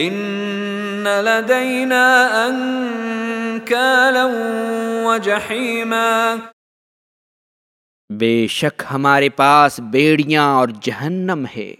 ان لدینا انکالا وجحیما بے شک ہمارے پاس بیڑیاں اور جہنم ہے۔